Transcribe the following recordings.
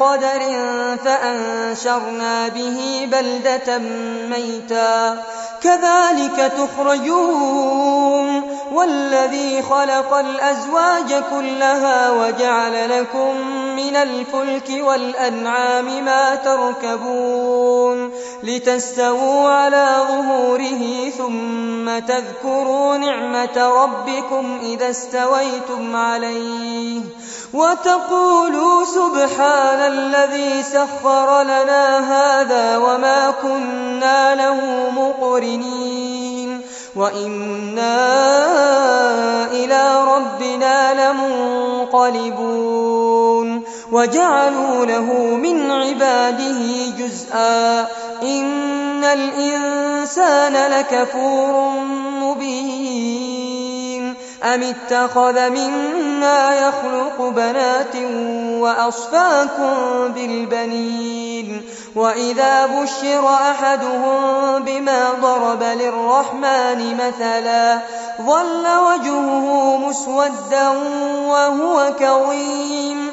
بقدر فأنشرنا به بلدة ميتا. كذلك تخرجون. والذي خلق الأزواج كلها وجعل لكم من الفلك والأنعام ما تركبون لتستووا على ظهوره ثم تذكروا نعمة ربكم إذا استويتم عليه وتقولوا سبحان الذي سخر لنا هذا وما كنا له مقرنين وإنا إلى ربنا لمنقلبون وجعلوا له من عباده جزءا إن الإنسان لكفور مبين أم اتخذ مما يخلق بنات وأصفاكم بالبنين وإذا بشر أحدهم بما ضرب للرحمن مثلا ظل وجهه مسودا وهو كظيم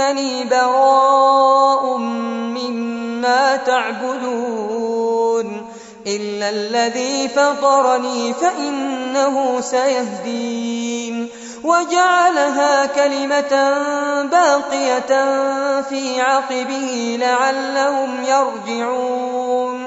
إنني براء مما تعبدون إلا الذي فطرني فإنه سيهدين وجعلها كلمة باقية في عقبه لعلهم يرجعون